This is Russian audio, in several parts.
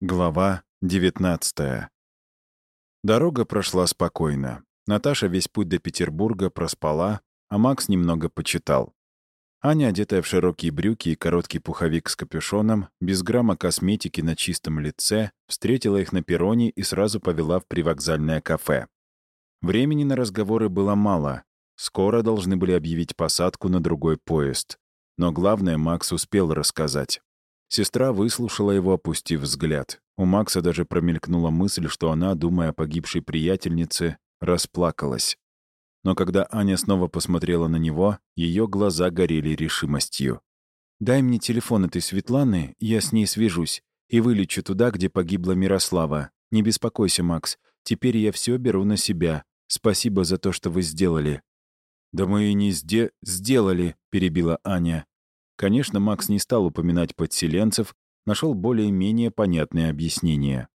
Глава 19 Дорога прошла спокойно. Наташа весь путь до Петербурга проспала, а Макс немного почитал. Аня, одетая в широкие брюки и короткий пуховик с капюшоном, без грамма косметики на чистом лице, встретила их на перроне и сразу повела в привокзальное кафе. Времени на разговоры было мало. Скоро должны были объявить посадку на другой поезд. Но главное Макс успел рассказать. Сестра выслушала его, опустив взгляд. У Макса даже промелькнула мысль, что она, думая о погибшей приятельнице, расплакалась. Но когда Аня снова посмотрела на него, ее глаза горели решимостью. «Дай мне телефон этой Светланы, я с ней свяжусь, и вылечу туда, где погибла Мирослава. Не беспокойся, Макс, теперь я все беру на себя. Спасибо за то, что вы сделали». «Да мы и не сде... сделали», — перебила Аня. Конечно, Макс не стал упоминать подселенцев, нашел более-менее понятное объяснение.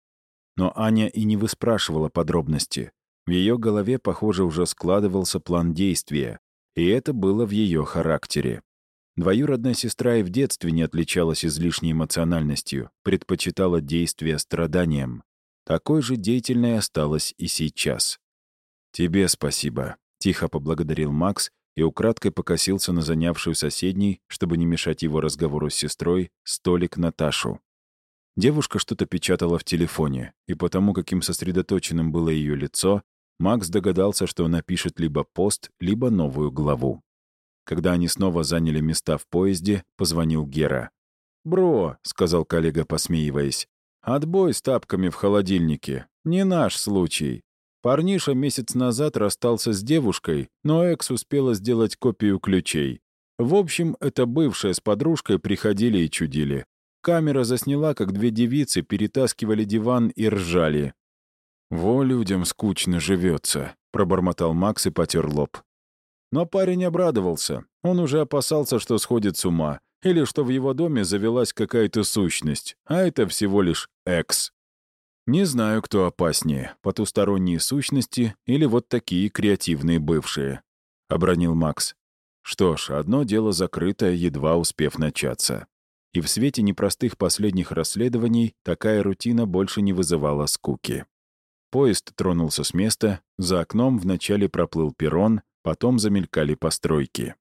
Но Аня и не выспрашивала подробности. В ее голове, похоже, уже складывался план действия, и это было в ее характере. Двоюродная сестра и в детстве не отличалась излишней эмоциональностью, предпочитала действия страданием. Такой же деятельной осталась и сейчас. «Тебе спасибо», — тихо поблагодарил Макс и украдкой покосился на занявшую соседней, чтобы не мешать его разговору с сестрой, столик Наташу. Девушка что-то печатала в телефоне, и потому, каким сосредоточенным было ее лицо, Макс догадался, что она пишет либо пост, либо новую главу. Когда они снова заняли места в поезде, позвонил Гера. «Бро», — сказал коллега, посмеиваясь, — «отбой с тапками в холодильнике. Не наш случай. Парниша месяц назад расстался с девушкой, но экс успела сделать копию ключей. В общем, это бывшая с подружкой приходили и чудили. Камера засняла, как две девицы перетаскивали диван и ржали. «Во людям скучно живется», — пробормотал Макс и потер лоб. Но парень обрадовался. Он уже опасался, что сходит с ума, или что в его доме завелась какая-то сущность, а это всего лишь экс. Не знаю, кто опаснее, потусторонние сущности или вот такие креативные бывшие, — обронил Макс. Что ж, одно дело закрытое, едва успев начаться. И в свете непростых последних расследований такая рутина больше не вызывала скуки. Поезд тронулся с места, за окном вначале проплыл перрон, потом замелькали постройки.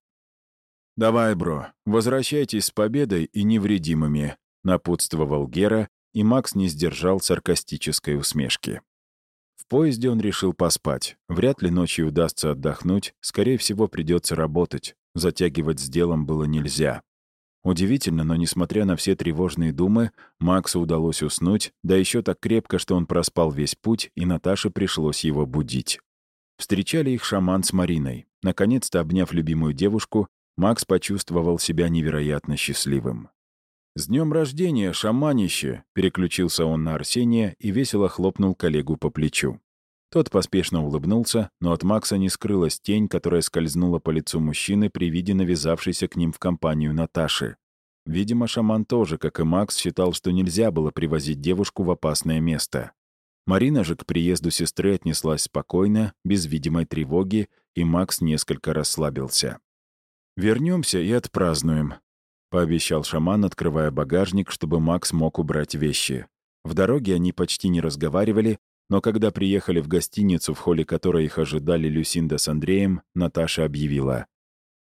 «Давай, бро, возвращайтесь с победой и невредимыми», — напутствовал Гера, и Макс не сдержал саркастической усмешки. В поезде он решил поспать. Вряд ли ночью удастся отдохнуть, скорее всего, придется работать. Затягивать с делом было нельзя. Удивительно, но несмотря на все тревожные думы, Максу удалось уснуть, да еще так крепко, что он проспал весь путь, и Наташе пришлось его будить. Встречали их шаман с Мариной. Наконец-то, обняв любимую девушку, Макс почувствовал себя невероятно счастливым. «С днем рождения, шаманище!» — переключился он на Арсения и весело хлопнул коллегу по плечу. Тот поспешно улыбнулся, но от Макса не скрылась тень, которая скользнула по лицу мужчины при виде навязавшейся к ним в компанию Наташи. Видимо, шаман тоже, как и Макс, считал, что нельзя было привозить девушку в опасное место. Марина же к приезду сестры отнеслась спокойно, без видимой тревоги, и Макс несколько расслабился. Вернемся и отпразднуем», — пообещал шаман, открывая багажник, чтобы Макс мог убрать вещи. В дороге они почти не разговаривали, но когда приехали в гостиницу, в холле которой их ожидали Люсинда с Андреем, Наташа объявила.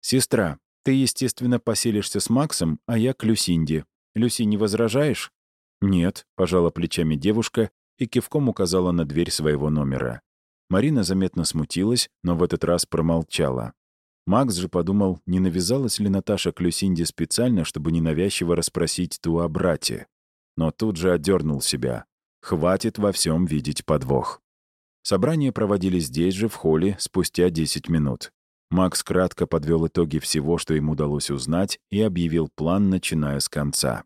«Сестра, ты, естественно, поселишься с Максом, а я к Люсинде. Люси, не возражаешь?» «Нет», — пожала плечами девушка и кивком указала на дверь своего номера. Марина заметно смутилась, но в этот раз промолчала. Макс же подумал, не навязалась ли Наташа к Люсинде специально, чтобы ненавязчиво расспросить ту о брате. Но тут же отдернул себя. Хватит во всем видеть подвох. Собрание проводили здесь же, в холле, спустя 10 минут. Макс кратко подвел итоги всего, что ему удалось узнать, и объявил план, начиная с конца.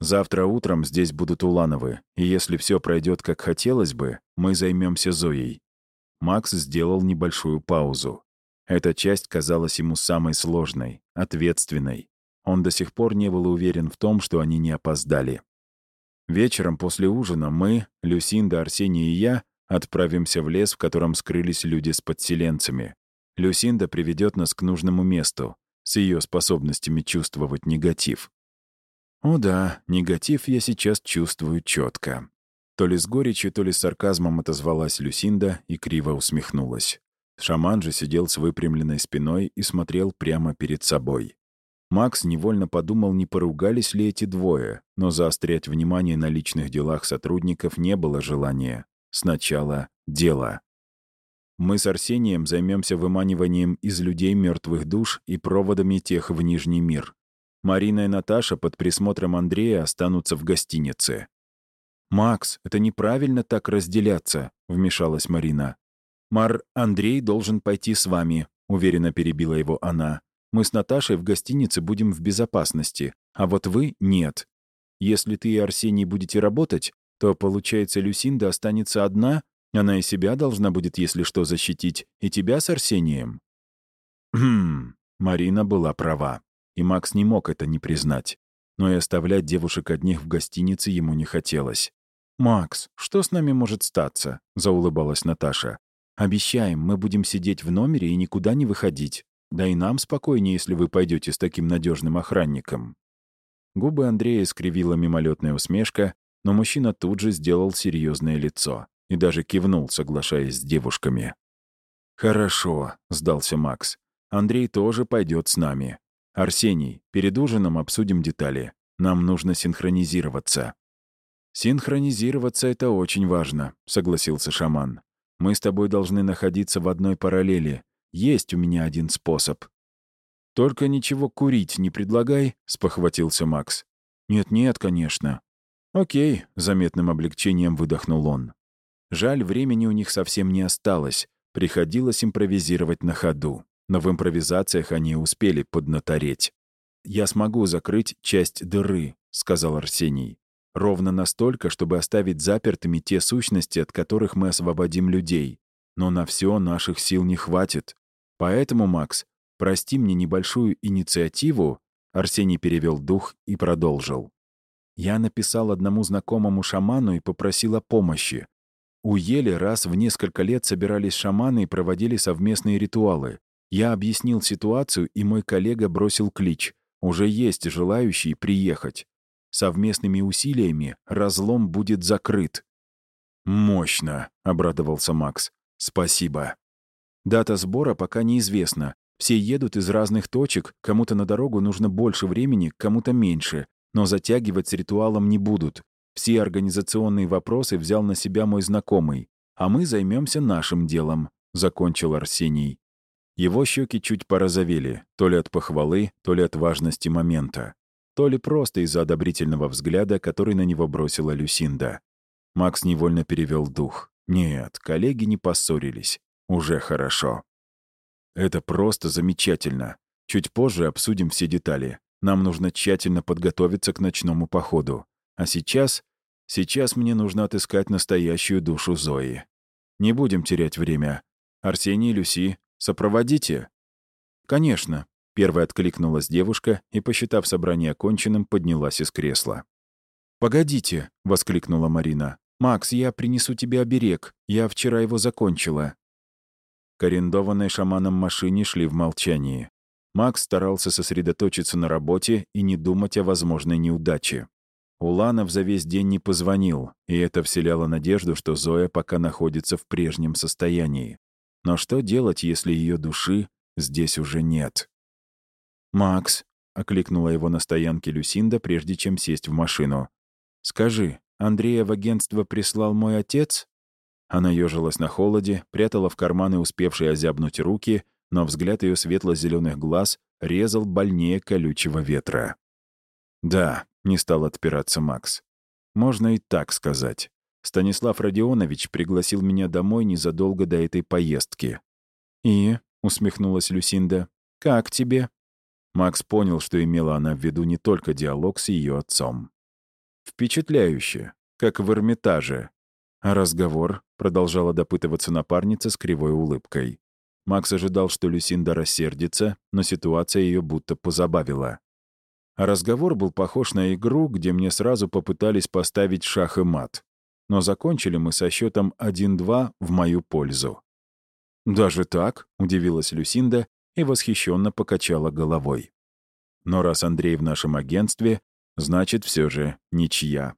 «Завтра утром здесь будут Улановы, и если все пройдет как хотелось бы, мы займемся Зоей». Макс сделал небольшую паузу. Эта часть казалась ему самой сложной, ответственной. Он до сих пор не был уверен в том, что они не опоздали. Вечером после ужина мы, Люсинда, Арсений и я, отправимся в лес, в котором скрылись люди с подселенцами. Люсинда приведет нас к нужному месту, с ее способностями чувствовать негатив. О да, негатив я сейчас чувствую четко. То ли с горечью, то ли с сарказмом отозвалась Люсинда и криво усмехнулась. Шаман же сидел с выпрямленной спиной и смотрел прямо перед собой. Макс невольно подумал, не поругались ли эти двое, но заострять внимание на личных делах сотрудников не было желания. Сначала дело. Мы с Арсением займемся выманиванием из людей мертвых душ и проводами тех в Нижний мир. Марина и Наташа под присмотром Андрея останутся в гостинице. «Макс, это неправильно так разделяться», — вмешалась Марина. «Мар, Андрей должен пойти с вами», — уверенно перебила его она. «Мы с Наташей в гостинице будем в безопасности, а вот вы — нет. Если ты и Арсений будете работать, то, получается, Люсинда останется одна, она и себя должна будет, если что, защитить, и тебя с Арсением». Хм, Марина была права, и Макс не мог это не признать. Но и оставлять девушек одних в гостинице ему не хотелось. «Макс, что с нами может статься?» — заулыбалась Наташа. «Обещаем, мы будем сидеть в номере и никуда не выходить. Да и нам спокойнее, если вы пойдете с таким надежным охранником». Губы Андрея искривила мимолетная усмешка, но мужчина тут же сделал серьезное лицо и даже кивнул, соглашаясь с девушками. «Хорошо», — сдался Макс. «Андрей тоже пойдет с нами. Арсений, перед ужином обсудим детали. Нам нужно синхронизироваться». «Синхронизироваться — это очень важно», — согласился шаман. «Мы с тобой должны находиться в одной параллели. Есть у меня один способ». «Только ничего курить не предлагай», — спохватился Макс. «Нет-нет, конечно». «Окей», — заметным облегчением выдохнул он. Жаль, времени у них совсем не осталось. Приходилось импровизировать на ходу. Но в импровизациях они успели поднатореть. «Я смогу закрыть часть дыры», — сказал Арсений. «Ровно настолько, чтобы оставить запертыми те сущности, от которых мы освободим людей. Но на все наших сил не хватит. Поэтому, Макс, прости мне небольшую инициативу», Арсений перевел дух и продолжил. «Я написал одному знакомому шаману и попросил о помощи. У Ели раз в несколько лет собирались шаманы и проводили совместные ритуалы. Я объяснил ситуацию, и мой коллега бросил клич. Уже есть желающие приехать. Совместными усилиями разлом будет закрыт. «Мощно», — обрадовался Макс. «Спасибо». Дата сбора пока неизвестна. Все едут из разных точек, кому-то на дорогу нужно больше времени, кому-то меньше, но затягивать с ритуалом не будут. Все организационные вопросы взял на себя мой знакомый, а мы займемся нашим делом», — закончил Арсений. Его щеки чуть порозовели, то ли от похвалы, то ли от важности момента, то ли просто из-за одобрительного взгляда, который на него бросила Люсинда. Макс невольно перевел дух. «Нет, коллеги не поссорились. Уже хорошо». «Это просто замечательно. Чуть позже обсудим все детали. Нам нужно тщательно подготовиться к ночному походу. А сейчас... Сейчас мне нужно отыскать настоящую душу Зои. Не будем терять время. Арсений, Люси, сопроводите?» «Конечно», — первая откликнулась девушка и, посчитав собрание оконченным, поднялась из кресла. «Погодите», — воскликнула Марина. «Макс, я принесу тебе оберег. Я вчера его закончила». К арендованной шаманом машине шли в молчании. Макс старался сосредоточиться на работе и не думать о возможной неудаче. Уланов за весь день не позвонил, и это вселяло надежду, что Зоя пока находится в прежнем состоянии. Но что делать, если ее души здесь уже нет? «Макс», — окликнула его на стоянке Люсинда, прежде чем сесть в машину. «Скажи, Андрея в агентство прислал мой отец?» Она ежилась на холоде, прятала в карманы успевшие озябнуть руки, но взгляд ее светло-зеленых глаз резал больнее колючего ветра. «Да», — не стал отпираться Макс. «Можно и так сказать. Станислав Родионович пригласил меня домой незадолго до этой поездки». «И?» — усмехнулась Люсинда. «Как тебе?» Макс понял, что имела она в виду не только диалог с ее отцом. «Впечатляюще, как в Эрмитаже». А разговор продолжала допытываться напарница с кривой улыбкой. Макс ожидал, что Люсинда рассердится, но ситуация ее будто позабавила. А разговор был похож на игру, где мне сразу попытались поставить шах и мат. Но закончили мы со счетом 1-2 в мою пользу. «Даже так?» — удивилась Люсинда и восхищенно покачала головой. «Но раз Андрей в нашем агентстве, Значит, все же ничья.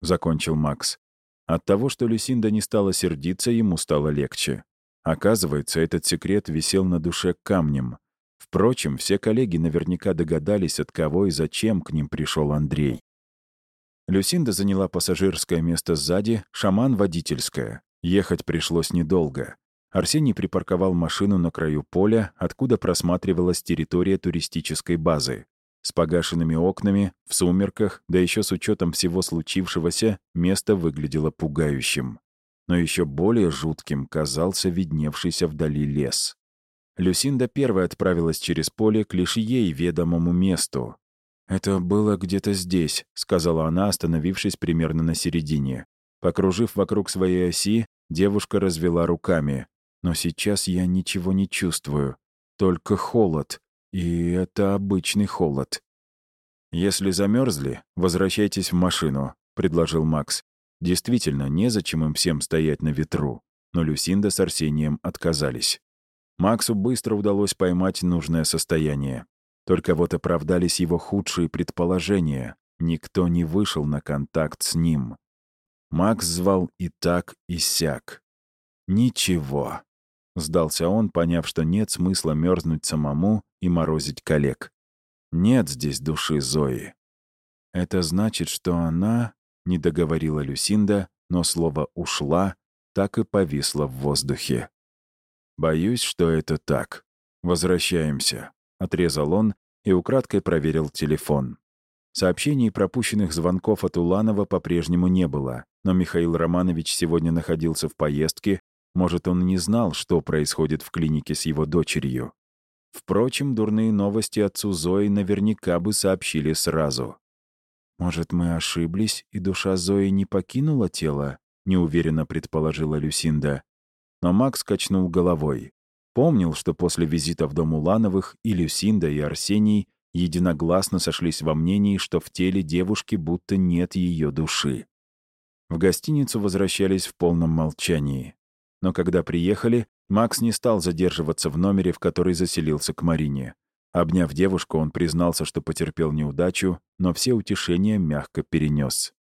Закончил Макс. От того, что Люсинда не стала сердиться, ему стало легче. Оказывается, этот секрет висел на душе камнем. Впрочем, все коллеги наверняка догадались, от кого и зачем к ним пришел Андрей. Люсинда заняла пассажирское место сзади, шаман — водительское. Ехать пришлось недолго. Арсений припарковал машину на краю поля, откуда просматривалась территория туристической базы. С погашенными окнами, в сумерках, да еще с учетом всего случившегося, место выглядело пугающим. Но еще более жутким казался видневшийся вдали лес. Люсинда первой отправилась через поле к лишь ей ведомому месту. «Это было где-то здесь», — сказала она, остановившись примерно на середине. Покружив вокруг своей оси, девушка развела руками. Но сейчас я ничего не чувствую. Только холод. И это обычный холод. «Если замерзли, возвращайтесь в машину», — предложил Макс. Действительно, незачем им всем стоять на ветру. Но Люсинда с Арсением отказались. Максу быстро удалось поймать нужное состояние. Только вот оправдались его худшие предположения. Никто не вышел на контакт с ним. Макс звал и так, и сяк. Ничего. Сдался он, поняв, что нет смысла мерзнуть самому и морозить коллег. Нет здесь души Зои. Это значит, что она, не договорила Люсинда, но слово «ушла» так и повисло в воздухе. «Боюсь, что это так. Возвращаемся», — отрезал он и украдкой проверил телефон. Сообщений пропущенных звонков от Уланова по-прежнему не было, но Михаил Романович сегодня находился в поездке может, он не знал, что происходит в клинике с его дочерью. Впрочем, дурные новости отцу Зои наверняка бы сообщили сразу. «Может, мы ошиблись, и душа Зои не покинула тело?» — неуверенно предположила Люсинда. Но Макс качнул головой. Помнил, что после визита в дом Улановых и Люсинда, и Арсений единогласно сошлись во мнении, что в теле девушки будто нет ее души. В гостиницу возвращались в полном молчании. Но когда приехали, Макс не стал задерживаться в номере, в который заселился к Марине. Обняв девушку, он признался, что потерпел неудачу, но все утешения мягко перенес.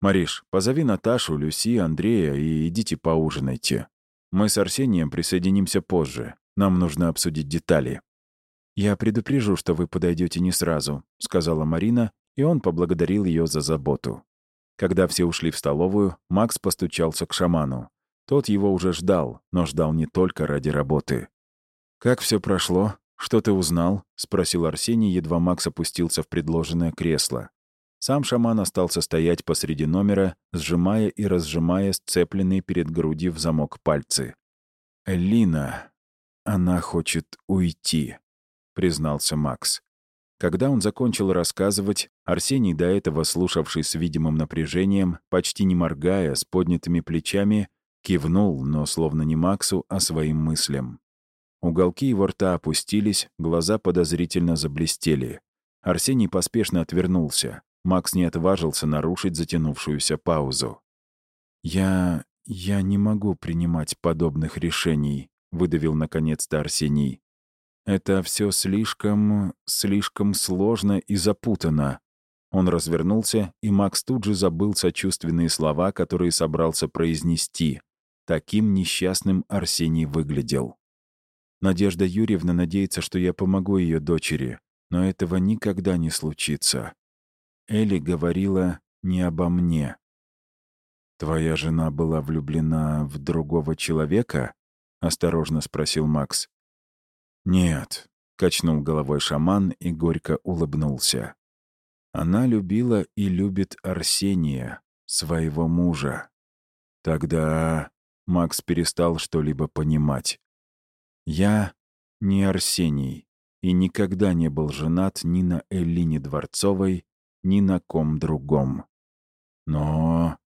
«Мариш, позови Наташу, Люси, Андрея и идите поужинайте. Мы с Арсением присоединимся позже. Нам нужно обсудить детали». «Я предупрежу, что вы подойдете не сразу», — сказала Марина, и он поблагодарил ее за заботу. Когда все ушли в столовую, Макс постучался к шаману. Тот его уже ждал, но ждал не только ради работы. «Как все прошло? Что ты узнал?» — спросил Арсений, едва Макс опустился в предложенное кресло. Сам шаман остался стоять посреди номера, сжимая и разжимая сцепленные перед грудью в замок пальцы. «Элина, она хочет уйти», — признался Макс. Когда он закончил рассказывать, Арсений, до этого слушавший с видимым напряжением, почти не моргая, с поднятыми плечами, Кивнул, но словно не Максу, а своим мыслям. Уголки его рта опустились, глаза подозрительно заблестели. Арсений поспешно отвернулся. Макс не отважился нарушить затянувшуюся паузу. «Я... я не могу принимать подобных решений», — выдавил наконец-то Арсений. «Это все слишком... слишком сложно и запутано». Он развернулся, и Макс тут же забыл сочувственные слова, которые собрался произнести. Таким несчастным Арсений выглядел. Надежда Юрьевна надеется, что я помогу ее дочери, но этого никогда не случится. Элли говорила не обо мне. «Твоя жена была влюблена в другого человека?» — осторожно спросил Макс. «Нет», — качнул головой шаман и горько улыбнулся. «Она любила и любит Арсения, своего мужа. Тогда Макс перестал что-либо понимать. «Я не Арсений и никогда не был женат ни на Эллине Дворцовой, ни на ком другом. Но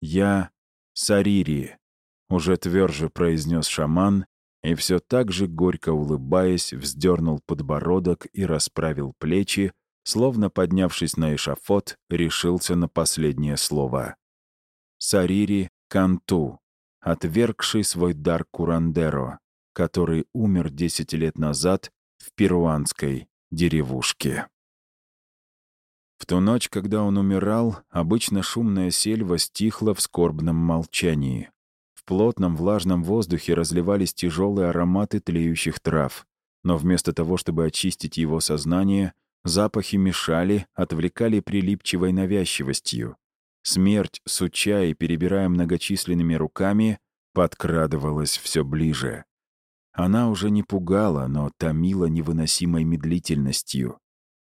я Сарири», — уже тверже произнес шаман, и все так же, горько улыбаясь, вздернул подбородок и расправил плечи, словно поднявшись на эшафот, решился на последнее слово. Сарири Канту, отвергший свой дар Курандеро, который умер 10 лет назад в перуанской деревушке. В ту ночь, когда он умирал, обычно шумная сельва стихла в скорбном молчании. В плотном влажном воздухе разливались тяжелые ароматы тлеющих трав. Но вместо того, чтобы очистить его сознание, запахи мешали, отвлекали прилипчивой навязчивостью. Смерть, суча и перебирая многочисленными руками, подкрадывалась все ближе. Она уже не пугала, но томила невыносимой медлительностью.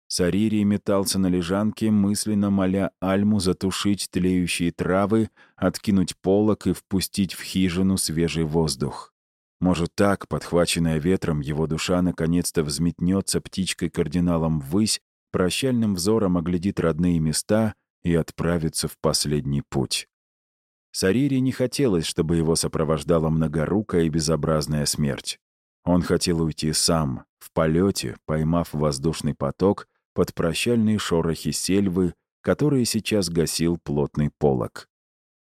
Саририй метался на лежанке, мысленно моля Альму затушить тлеющие травы, откинуть полок и впустить в хижину свежий воздух. Может, так, подхваченная ветром, его душа наконец-то взметнется птичкой-кардиналом ввысь, прощальным взором оглядит родные места и отправится в последний путь. Сарире не хотелось, чтобы его сопровождала многорукая и безобразная смерть. Он хотел уйти сам, в полете, поймав воздушный поток под прощальные шорохи сельвы, которые сейчас гасил плотный полог.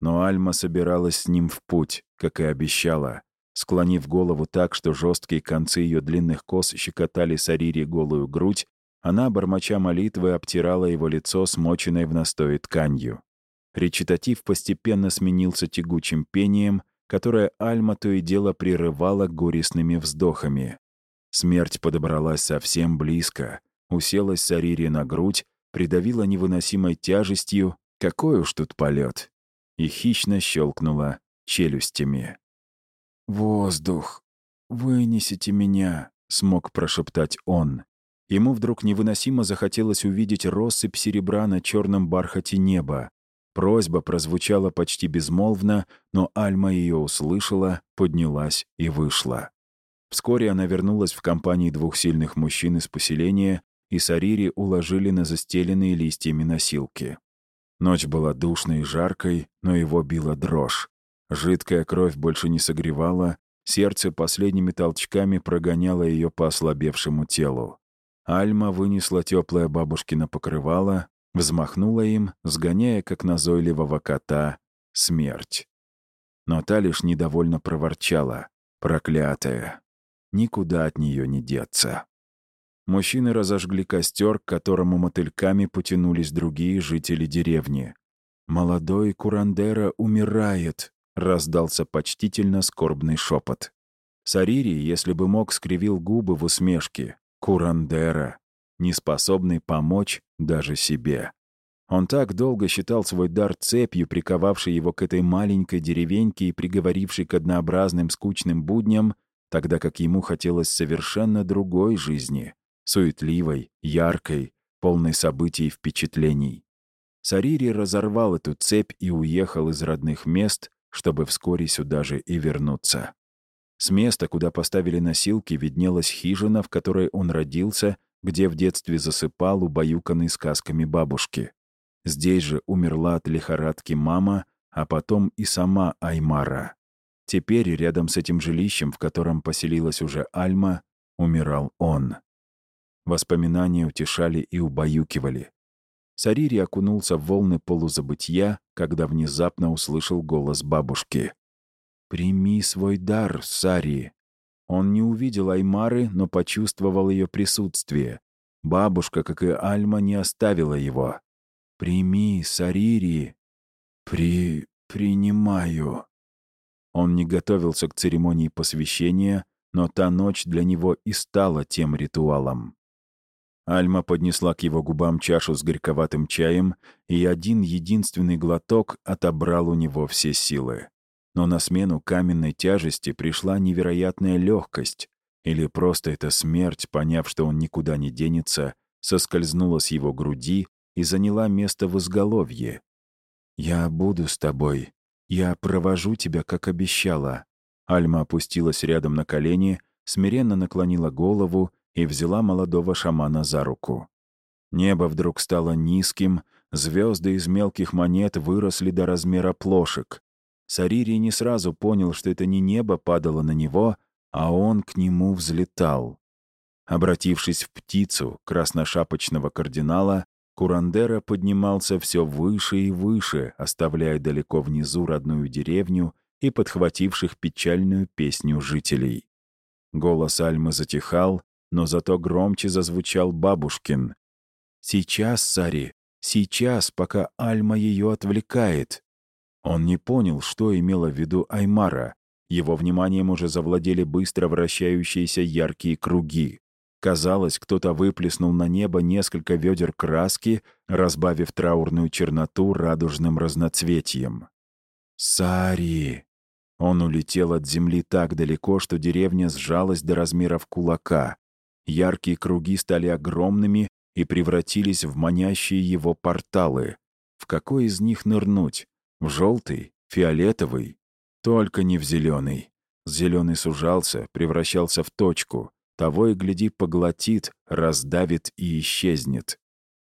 Но Альма собиралась с ним в путь, как и обещала, склонив голову так, что жесткие концы ее длинных кос щекотали Сарире голую грудь, она, бормоча молитвы, обтирала его лицо, смоченной в настое тканью. Речитатив постепенно сменился тягучим пением, которое Альма то и дело прерывала горестными вздохами. Смерть подобралась совсем близко, уселась Сарири на грудь, придавила невыносимой тяжестью, какой уж тут полет, и хищно щелкнула челюстями. «Воздух! Вынесите меня!» — смог прошептать он. Ему вдруг невыносимо захотелось увидеть россыпь серебра на черном бархате неба. Просьба прозвучала почти безмолвно, но Альма ее услышала, поднялась и вышла. Вскоре она вернулась в компании двух сильных мужчин из поселения, и Сарири уложили на застеленные листьями носилки. Ночь была душной и жаркой, но его била дрожь. Жидкая кровь больше не согревала, сердце последними толчками прогоняло ее по ослабевшему телу. Альма вынесла теплое бабушкино покрывало, взмахнула им, сгоняя, как назойливого кота, смерть. Но та лишь недовольно проворчала. Проклятая. Никуда от нее не деться. Мужчины разожгли костер, к которому мотыльками потянулись другие жители деревни. «Молодой Курандера умирает», — раздался почтительно скорбный шепот. Сарири, если бы мог, скривил губы в усмешке. Курандера, неспособный помочь даже себе. Он так долго считал свой дар цепью, приковавшей его к этой маленькой деревеньке и приговорившей к однообразным скучным будням, тогда как ему хотелось совершенно другой жизни суетливой, яркой, полной событий и впечатлений. Сарири разорвал эту цепь и уехал из родных мест, чтобы вскоре сюда же и вернуться. С места, куда поставили носилки, виднелась хижина, в которой он родился, где в детстве засыпал, убаюканный сказками бабушки. Здесь же умерла от лихорадки мама, а потом и сама Аймара. Теперь рядом с этим жилищем, в котором поселилась уже Альма, умирал он. Воспоминания утешали и убаюкивали. Сарири окунулся в волны полузабытия, когда внезапно услышал голос бабушки. «Прими свой дар, Сари!» Он не увидел Аймары, но почувствовал ее присутствие. Бабушка, как и Альма, не оставила его. «Прими, Сарири!» «При... принимаю!» Он не готовился к церемонии посвящения, но та ночь для него и стала тем ритуалом. Альма поднесла к его губам чашу с горьковатым чаем, и один единственный глоток отобрал у него все силы. Но на смену каменной тяжести пришла невероятная легкость, или просто эта смерть, поняв, что он никуда не денется, соскользнула с его груди и заняла место в изголовье. «Я буду с тобой. Я провожу тебя, как обещала». Альма опустилась рядом на колени, смиренно наклонила голову и взяла молодого шамана за руку. Небо вдруг стало низким, звезды из мелких монет выросли до размера плошек. Сарири не сразу понял, что это не небо падало на него, а он к нему взлетал. Обратившись в птицу красношапочного кардинала, Курандера поднимался все выше и выше, оставляя далеко внизу родную деревню и подхвативших печальную песню жителей. Голос Альмы затихал, но зато громче зазвучал бабушкин. «Сейчас, Сари, Сейчас, пока Альма ее отвлекает. Он не понял, что имела в виду Аймара. Его вниманием уже завладели быстро вращающиеся яркие круги. Казалось, кто-то выплеснул на небо несколько ведер краски, разбавив траурную черноту радужным разноцветием. «Сари!» Он улетел от земли так далеко, что деревня сжалась до размеров кулака. Яркие круги стали огромными и превратились в манящие его порталы. В какой из них нырнуть? В желтый? Фиолетовый? Только не в зеленый. Зеленый сужался, превращался в точку. Того и гляди поглотит, раздавит и исчезнет.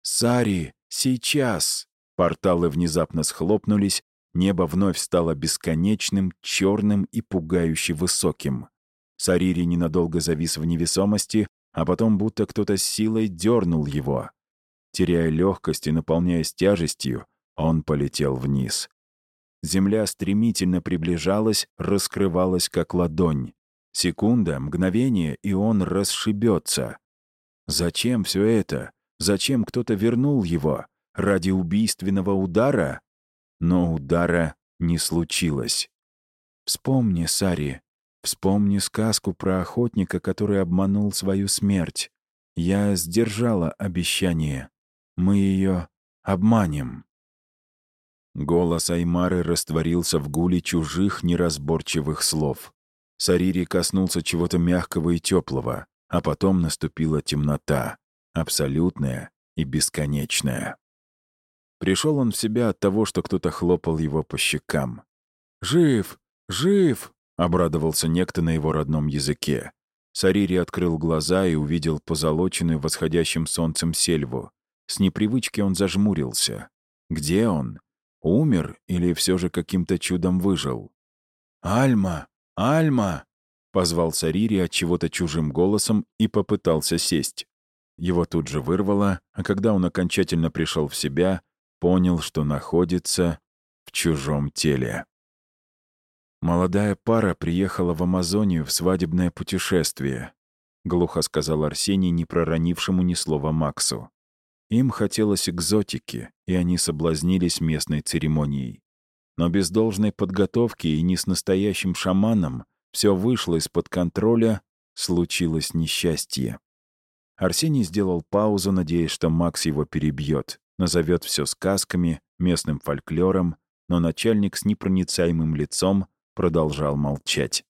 «Сари, сейчас!» Порталы внезапно схлопнулись, небо вновь стало бесконечным, черным и пугающе высоким. Сарири ненадолго завис в невесомости, а потом будто кто-то с силой дернул его. Теряя легкость и наполняясь тяжестью, он полетел вниз. Земля стремительно приближалась, раскрывалась как ладонь. Секунда, мгновение, и он расшибется. Зачем все это? Зачем кто-то вернул его? Ради убийственного удара? Но удара не случилось. Вспомни, Сари, вспомни сказку про охотника, который обманул свою смерть. Я сдержала обещание. Мы ее обманем. Голос Аймары растворился в гуле чужих неразборчивых слов. Сарири коснулся чего-то мягкого и теплого, а потом наступила темнота, абсолютная и бесконечная. Пришел он в себя от того, что кто-то хлопал его по щекам. «Жив! Жив!» — обрадовался некто на его родном языке. Сарири открыл глаза и увидел позолоченную восходящим солнцем сельву. С непривычки он зажмурился. Где он? Умер или все же каким-то чудом выжил? «Альма! «Альма!» — позвал Сарири от чего-то чужим голосом и попытался сесть. Его тут же вырвало, а когда он окончательно пришел в себя, понял, что находится в чужом теле. «Молодая пара приехала в Амазонию в свадебное путешествие», — глухо сказал Арсений, не проронившему ни слова Максу. Им хотелось экзотики, и они соблазнились местной церемонией. Но без должной подготовки и не с настоящим шаманом все вышло из-под контроля, случилось несчастье. Арсений сделал паузу, надеясь, что Макс его перебьет, назовет все сказками, местным фольклором, но начальник с непроницаемым лицом продолжал молчать.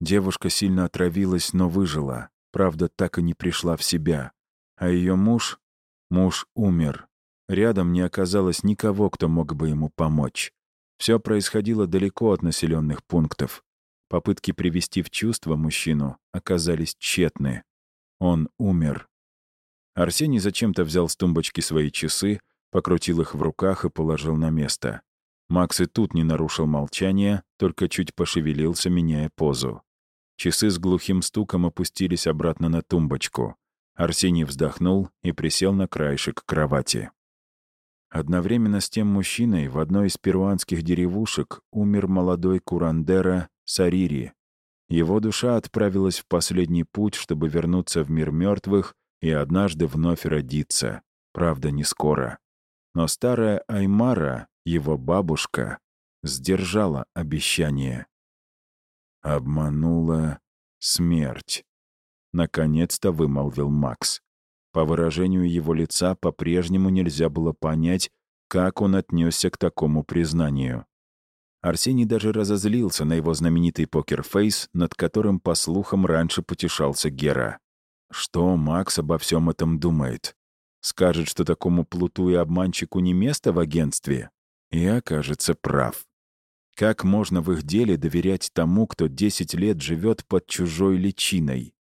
Девушка сильно отравилась, но выжила. Правда, так и не пришла в себя. А ее муж... Муж умер. Рядом не оказалось никого, кто мог бы ему помочь. Все происходило далеко от населенных пунктов. Попытки привести в чувство мужчину оказались тщетны. Он умер. Арсений зачем-то взял с тумбочки свои часы, покрутил их в руках и положил на место. Макс и тут не нарушил молчания, только чуть пошевелился, меняя позу. Часы с глухим стуком опустились обратно на тумбочку. Арсений вздохнул и присел на краешек кровати. Одновременно с тем мужчиной в одной из перуанских деревушек умер молодой курандера Сарири. Его душа отправилась в последний путь, чтобы вернуться в мир мертвых и однажды вновь родиться. Правда, не скоро. Но старая Аймара, его бабушка, сдержала обещание. Обманула смерть. Наконец-то вымолвил Макс. По выражению его лица по-прежнему нельзя было понять, как он отнесся к такому признанию. Арсений даже разозлился на его знаменитый покерфейс, над которым, по слухам, раньше потешался Гера. Что Макс обо всем этом думает? Скажет, что такому плуту и обманщику не место в агентстве? И окажется прав. Как можно в их деле доверять тому, кто 10 лет живет под чужой личиной?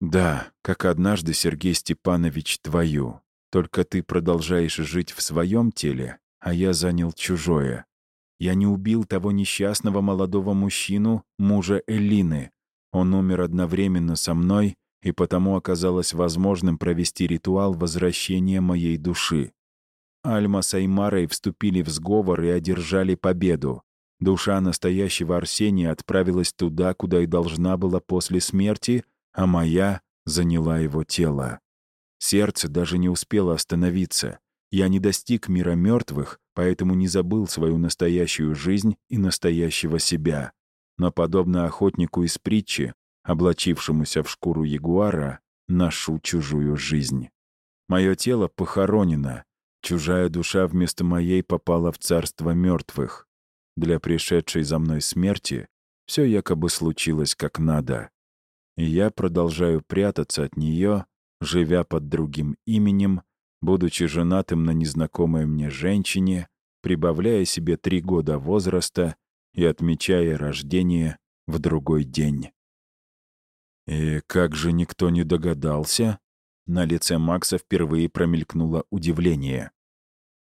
Да, как однажды, Сергей Степанович, твою. Только ты продолжаешь жить в своем теле, а я занял чужое. Я не убил того несчастного молодого мужчину, мужа Элины. Он умер одновременно со мной, и потому оказалось возможным провести ритуал возвращения моей души. Альма с Аймарой вступили в сговор и одержали победу. Душа настоящего Арсения отправилась туда, куда и должна была после смерти, а моя заняла его тело. Сердце даже не успело остановиться. Я не достиг мира мертвых, поэтому не забыл свою настоящую жизнь и настоящего себя. Но, подобно охотнику из притчи, облачившемуся в шкуру ягуара, ношу чужую жизнь. Мое тело похоронено, чужая душа вместо моей попала в царство мертвых. Для пришедшей за мной смерти все якобы случилось как надо. И я продолжаю прятаться от нее, живя под другим именем, будучи женатым на незнакомой мне женщине, прибавляя себе три года возраста и отмечая рождение в другой день. «И как же никто не догадался?» На лице Макса впервые промелькнуло удивление.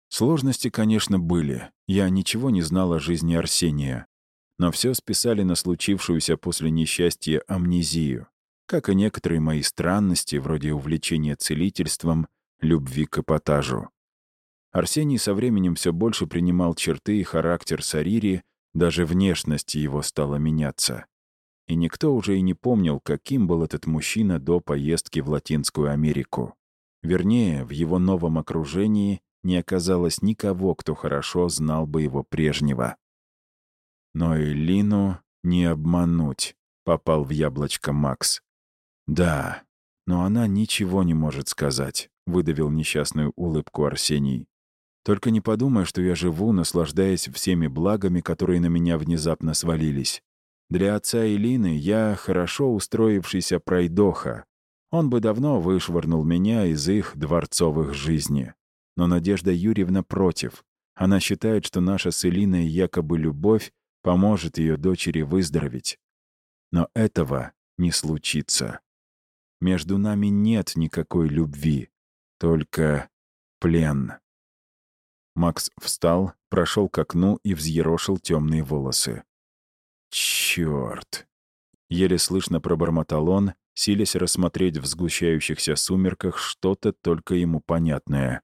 Сложности, конечно, были. Я ничего не знал о жизни Арсения. Но все списали на случившуюся после несчастья амнезию, как и некоторые мои странности, вроде увлечения целительством — любви к эпатажу. Арсений со временем все больше принимал черты и характер Сарири, даже внешность его стала меняться. И никто уже и не помнил, каким был этот мужчина до поездки в Латинскую Америку. Вернее, в его новом окружении не оказалось никого, кто хорошо знал бы его прежнего. Но и Лину не обмануть, попал в яблочко Макс. Да, но она ничего не может сказать выдавил несчастную улыбку Арсений. «Только не подумай, что я живу, наслаждаясь всеми благами, которые на меня внезапно свалились. Для отца Элины я хорошо устроившийся пройдоха. Он бы давно вышвырнул меня из их дворцовых жизней. Но Надежда Юрьевна против. Она считает, что наша с Элиной якобы любовь поможет ее дочери выздороветь. Но этого не случится. Между нами нет никакой любви. Только плен. Макс встал, прошел к окну и взъерошил темные волосы. Черт! Еле слышно пробормотал он, силясь рассмотреть в сгущающихся сумерках что-то только ему понятное.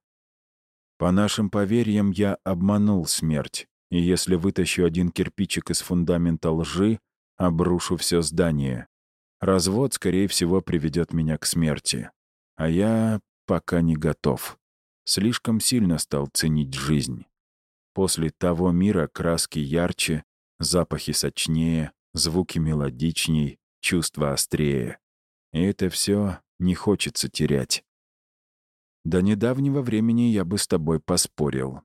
По нашим поверьям, я обманул смерть, и если вытащу один кирпичик из фундамента лжи, обрушу все здание. Развод, скорее всего, приведет меня к смерти. А я пока не готов. Слишком сильно стал ценить жизнь. После того мира краски ярче, запахи сочнее, звуки мелодичней, чувства острее. И это все не хочется терять. «До недавнего времени я бы с тобой поспорил», —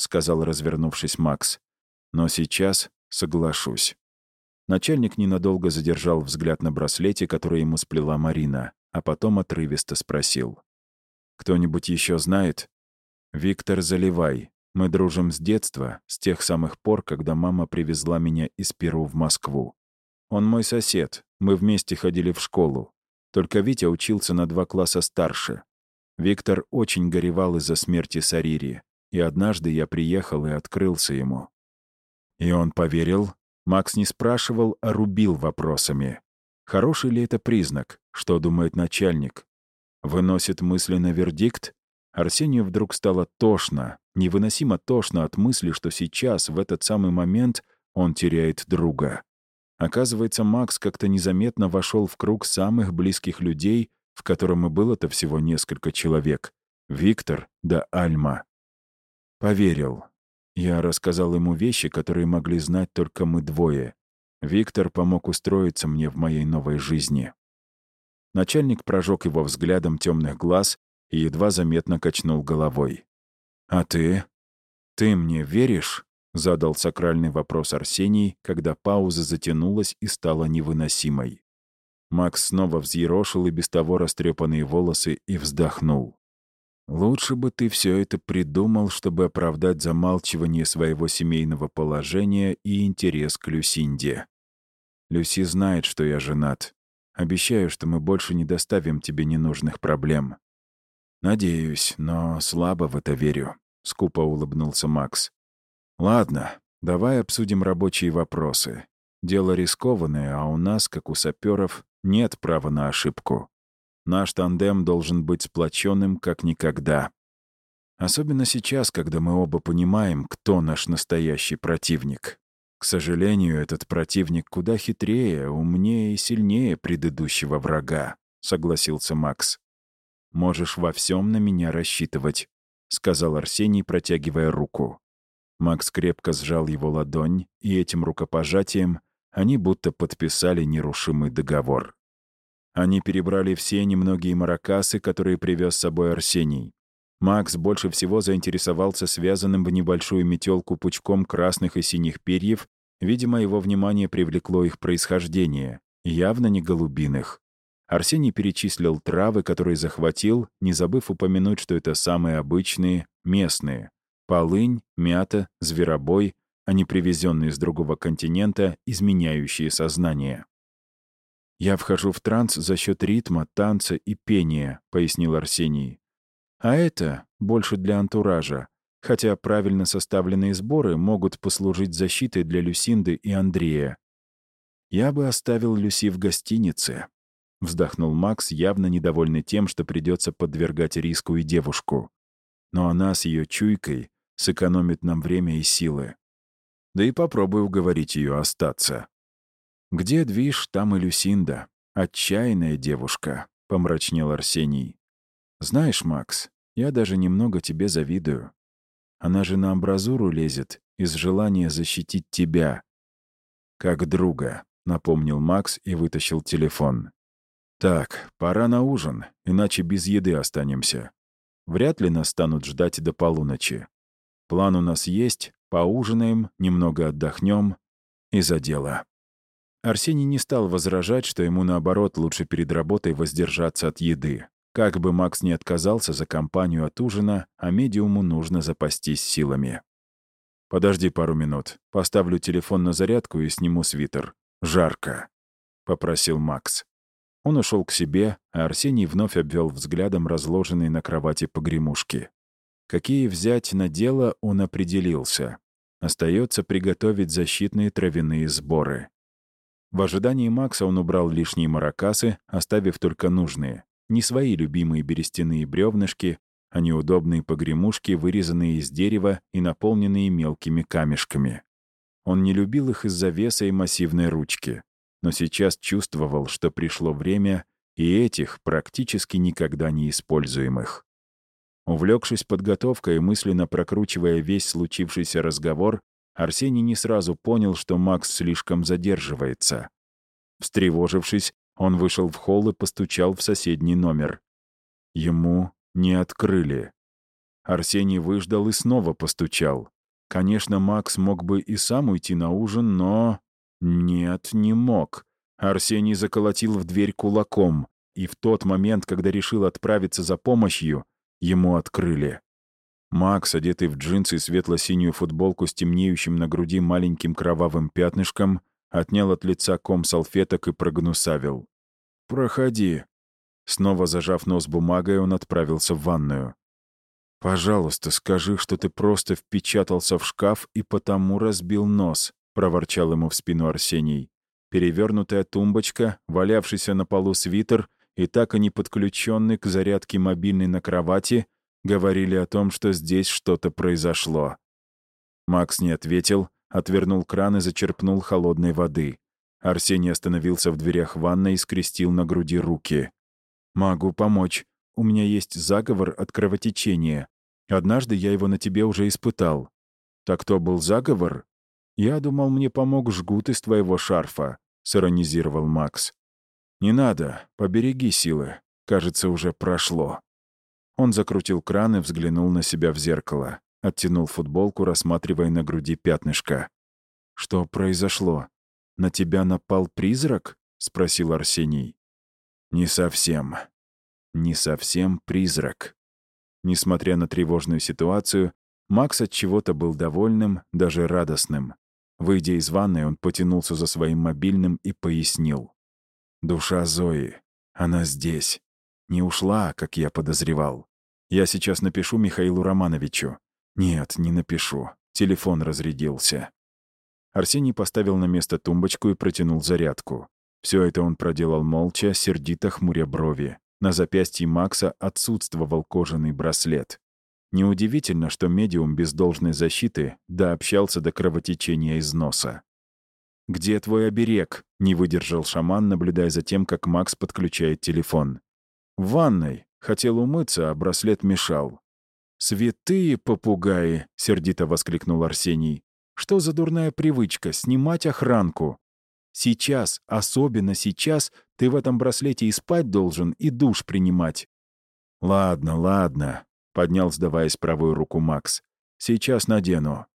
сказал, развернувшись Макс. «Но сейчас соглашусь». Начальник ненадолго задержал взгляд на браслете, который ему сплела Марина, а потом отрывисто спросил. Кто-нибудь еще знает? Виктор Заливай. Мы дружим с детства, с тех самых пор, когда мама привезла меня из Перу в Москву. Он мой сосед, мы вместе ходили в школу. Только Витя учился на два класса старше. Виктор очень горевал из-за смерти Сарири, и однажды я приехал и открылся ему. И он поверил? Макс не спрашивал, а рубил вопросами. Хороший ли это признак? Что думает начальник? Выносит мысленно вердикт? Арсению вдруг стало тошно, невыносимо тошно от мысли, что сейчас, в этот самый момент, он теряет друга. Оказывается, Макс как-то незаметно вошел в круг самых близких людей, в котором и было-то всего несколько человек. Виктор да Альма. Поверил. Я рассказал ему вещи, которые могли знать только мы двое. Виктор помог устроиться мне в моей новой жизни. Начальник прожег его взглядом темных глаз и едва заметно качнул головой. «А ты? Ты мне веришь?» — задал сакральный вопрос Арсений, когда пауза затянулась и стала невыносимой. Макс снова взъерошил и без того растрепанные волосы и вздохнул. «Лучше бы ты все это придумал, чтобы оправдать замалчивание своего семейного положения и интерес к Люсинде. Люси знает, что я женат. Обещаю, что мы больше не доставим тебе ненужных проблем». «Надеюсь, но слабо в это верю», — скупо улыбнулся Макс. «Ладно, давай обсудим рабочие вопросы. Дело рискованное, а у нас, как у саперов, нет права на ошибку. Наш тандем должен быть сплоченным как никогда. Особенно сейчас, когда мы оба понимаем, кто наш настоящий противник. К сожалению, этот противник куда хитрее, умнее и сильнее предыдущего врага, согласился Макс. Можешь во всем на меня рассчитывать. сказал Арсений, протягивая руку. Макс крепко сжал его ладонь, и этим рукопожатием они будто подписали нерушимый договор. Они перебрали все немногие маракасы, которые привез с собой Арсений. Макс больше всего заинтересовался связанным в небольшую метелку пучком красных и синих перьев, видимо, его внимание привлекло их происхождение, явно не голубиных. Арсений перечислил травы, которые захватил, не забыв упомянуть, что это самые обычные, местные. Полынь, мята, зверобой, а не привезенные с другого континента, изменяющие сознание. «Я вхожу в транс за счет ритма, танца и пения», — пояснил Арсений. «А это больше для антуража, хотя правильно составленные сборы могут послужить защитой для Люсинды и Андрея. Я бы оставил Люси в гостинице», — вздохнул Макс, явно недовольный тем, что придется подвергать риску и девушку. «Но она с ее чуйкой сэкономит нам время и силы. Да и попробую уговорить ее остаться». «Где движ, там и Люсинда. Отчаянная девушка», — помрачнел Арсений. «Знаешь, Макс, я даже немного тебе завидую. Она же на амбразуру лезет из желания защитить тебя». «Как друга», — напомнил Макс и вытащил телефон. «Так, пора на ужин, иначе без еды останемся. Вряд ли нас станут ждать до полуночи. План у нас есть, поужинаем, немного отдохнем и за дело». Арсений не стал возражать, что ему, наоборот, лучше перед работой воздержаться от еды. Как бы Макс не отказался за компанию от ужина, а медиуму нужно запастись силами. «Подожди пару минут. Поставлю телефон на зарядку и сниму свитер. Жарко», — попросил Макс. Он ушел к себе, а Арсений вновь обвел взглядом разложенные на кровати погремушки. Какие взять на дело, он определился. Остается приготовить защитные травяные сборы. В ожидании Макса он убрал лишние маракасы, оставив только нужные. Не свои любимые берестяные бревнышки, а неудобные погремушки, вырезанные из дерева и наполненные мелкими камешками. Он не любил их из-за веса и массивной ручки, но сейчас чувствовал, что пришло время и этих практически никогда не используемых. Увлекшись подготовкой и мысленно прокручивая весь случившийся разговор, Арсений не сразу понял, что Макс слишком задерживается. Встревожившись, он вышел в холл и постучал в соседний номер. Ему не открыли. Арсений выждал и снова постучал. Конечно, Макс мог бы и сам уйти на ужин, но... Нет, не мог. Арсений заколотил в дверь кулаком, и в тот момент, когда решил отправиться за помощью, ему открыли. Макс, одетый в джинсы и светло-синюю футболку с темнеющим на груди маленьким кровавым пятнышком, отнял от лица ком салфеток и прогнусавил. «Проходи». Снова зажав нос бумагой, он отправился в ванную. «Пожалуйста, скажи, что ты просто впечатался в шкаф и потому разбил нос», — проворчал ему в спину Арсений. Перевернутая тумбочка, валявшийся на полу свитер и так и не подключенный к зарядке мобильный на кровати — говорили о том, что здесь что-то произошло. Макс не ответил, отвернул кран и зачерпнул холодной воды. Арсений остановился в дверях ванной и скрестил на груди руки. «Могу помочь. У меня есть заговор от кровотечения. Однажды я его на тебе уже испытал». «Так то был заговор?» «Я думал, мне помог жгут из твоего шарфа», — сиронизировал Макс. «Не надо, побереги силы. Кажется, уже прошло». Он закрутил кран и взглянул на себя в зеркало. Оттянул футболку, рассматривая на груди пятнышко. «Что произошло? На тебя напал призрак?» — спросил Арсений. «Не совсем. Не совсем призрак». Несмотря на тревожную ситуацию, Макс от чего-то был довольным, даже радостным. Выйдя из ванной, он потянулся за своим мобильным и пояснил. «Душа Зои. Она здесь. Не ушла, как я подозревал. Я сейчас напишу Михаилу Романовичу. Нет, не напишу. Телефон разрядился. Арсений поставил на место тумбочку и протянул зарядку. Все это он проделал молча, сердито хмуря брови. На запястье Макса отсутствовал кожаный браслет. Неудивительно, что медиум без должной защиты дообщался до кровотечения из носа. «Где твой оберег?» — не выдержал шаман, наблюдая за тем, как Макс подключает телефон. «В ванной. Хотел умыться, а браслет мешал. «Святые попугаи!» — сердито воскликнул Арсений. «Что за дурная привычка — снимать охранку? Сейчас, особенно сейчас, ты в этом браслете и спать должен, и душ принимать». «Ладно, ладно», — поднял, сдаваясь правую руку Макс. «Сейчас надену».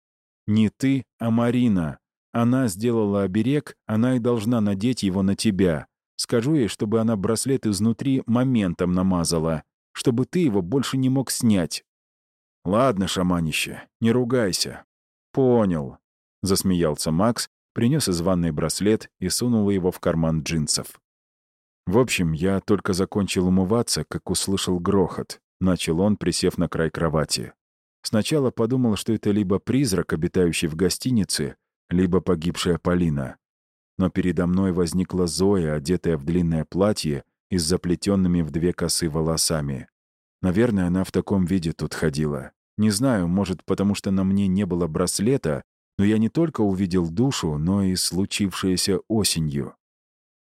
«Не ты, а Марина. Она сделала оберег, она и должна надеть его на тебя. Скажу ей, чтобы она браслет изнутри моментом намазала, чтобы ты его больше не мог снять». «Ладно, шаманище, не ругайся». «Понял», — засмеялся Макс, принес из ванной браслет и сунул его в карман джинсов. В общем, я только закончил умываться, как услышал грохот. Начал он, присев на край кровати. Сначала подумал, что это либо призрак, обитающий в гостинице, либо погибшая Полина. Но передо мной возникла Зоя, одетая в длинное платье и с заплетенными в две косы волосами. Наверное, она в таком виде тут ходила. Не знаю, может, потому что на мне не было браслета, но я не только увидел душу, но и случившееся осенью.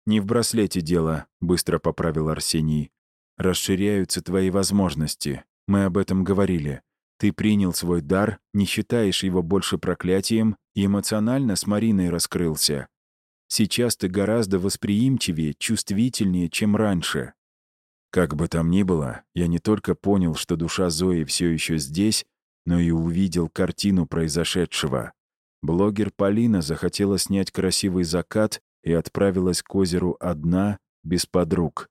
«Не в браслете дело», — быстро поправил Арсений. «Расширяются твои возможности. Мы об этом говорили. Ты принял свой дар, не считаешь его больше проклятием и эмоционально с Мариной раскрылся. Сейчас ты гораздо восприимчивее, чувствительнее, чем раньше. Как бы там ни было, я не только понял, что душа Зои все еще здесь, но и увидел картину произошедшего. Блогер Полина захотела снять красивый закат и отправилась к озеру одна, без подруг.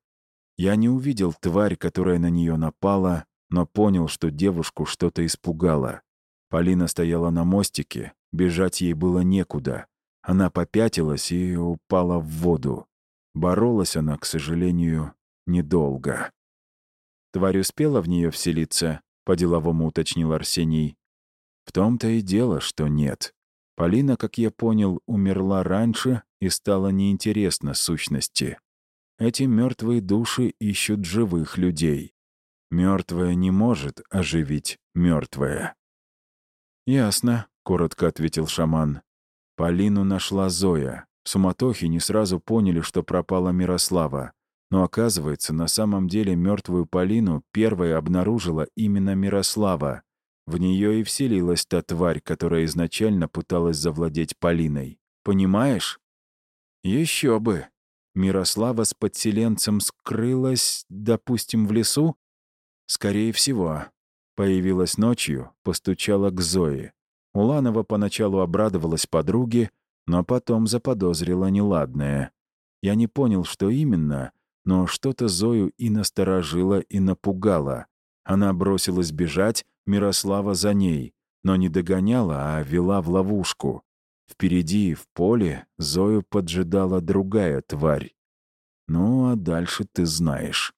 Я не увидел тварь, которая на нее напала, но понял, что девушку что-то испугало. Полина стояла на мостике, бежать ей было некуда. Она попятилась и упала в воду. Боролась она, к сожалению, недолго. «Тварь успела в нее вселиться?» — по-деловому уточнил Арсений. «В том-то и дело, что нет. Полина, как я понял, умерла раньше и стала неинтересна сущности. Эти мертвые души ищут живых людей. Мертвое не может оживить мертвое. «Ясно», — коротко ответил шаман. Полину нашла Зоя. В суматохе не сразу поняли, что пропала Мирослава. Но оказывается, на самом деле мертвую Полину первой обнаружила именно Мирослава. В нее и вселилась та тварь, которая изначально пыталась завладеть Полиной. Понимаешь? Еще бы. Мирослава с подселенцем скрылась, допустим, в лесу? Скорее всего. Появилась ночью, постучала к Зое. Уланова поначалу обрадовалась подруге, но потом заподозрила неладное. Я не понял, что именно, но что-то Зою и насторожило, и напугало. Она бросилась бежать, Мирослава за ней, но не догоняла, а вела в ловушку. Впереди, в поле, Зою поджидала другая тварь. Ну, а дальше ты знаешь.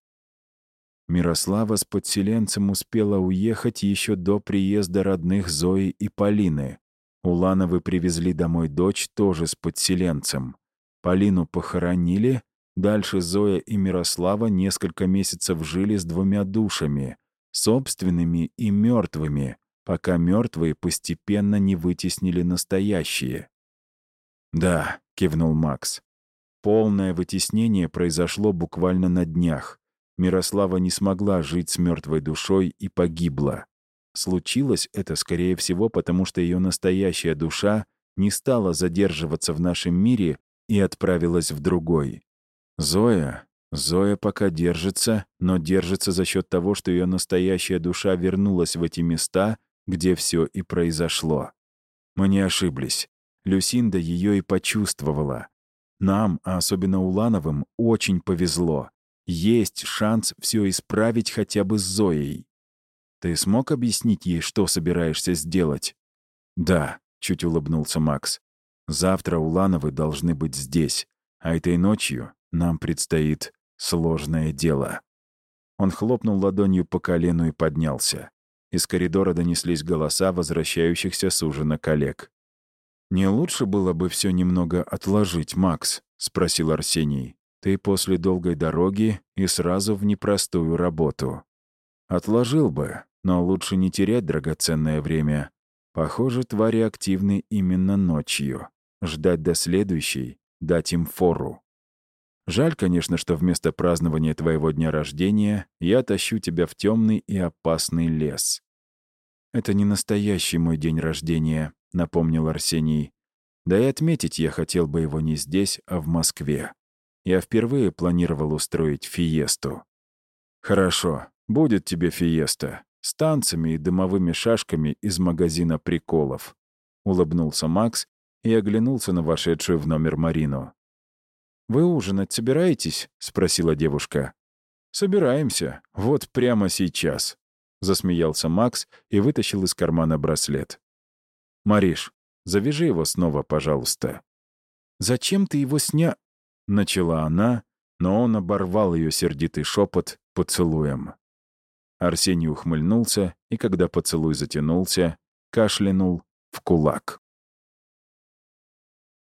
Мирослава с подселенцем успела уехать еще до приезда родных Зои и Полины. Улановы привезли домой дочь тоже с подселенцем. Полину похоронили, дальше Зоя и Мирослава несколько месяцев жили с двумя душами, собственными и мертвыми, пока мертвые постепенно не вытеснили настоящие. «Да», — кивнул Макс. «Полное вытеснение произошло буквально на днях. Мирослава не смогла жить с мертвой душой и погибла. Случилось это, скорее всего, потому что ее настоящая душа не стала задерживаться в нашем мире и отправилась в другой. Зоя, Зоя пока держится, но держится за счет того, что ее настоящая душа вернулась в эти места, где все и произошло. Мы не ошиблись. Люсинда ее и почувствовала. Нам, а особенно Улановым, очень повезло. Есть шанс все исправить хотя бы с Зоей. Ты смог объяснить ей, что собираешься сделать? Да, чуть улыбнулся Макс. Завтра Улановы должны быть здесь, а этой ночью нам предстоит сложное дело. Он хлопнул ладонью по колену и поднялся. Из коридора донеслись голоса возвращающихся с ужина коллег. «Не лучше было бы все немного отложить, Макс?» — спросил Арсений. Ты после долгой дороги и сразу в непростую работу. Отложил бы, но лучше не терять драгоценное время. Похоже, твари активны именно ночью. Ждать до следующей, дать им фору. Жаль, конечно, что вместо празднования твоего дня рождения я тащу тебя в темный и опасный лес. «Это не настоящий мой день рождения», — напомнил Арсений. «Да и отметить я хотел бы его не здесь, а в Москве. Я впервые планировал устроить фиесту». «Хорошо, будет тебе фиеста. С танцами и дымовыми шашками из магазина приколов», — улыбнулся Макс и оглянулся на вошедшую в номер Марину. «Вы ужинать собираетесь?» — спросила девушка. «Собираемся. Вот прямо сейчас», — засмеялся Макс и вытащил из кармана браслет. «Мариш, завяжи его снова, пожалуйста». «Зачем ты его сня...» — начала она, но он оборвал ее сердитый шепот поцелуем. Арсений ухмыльнулся, и когда поцелуй затянулся, кашлянул в кулак.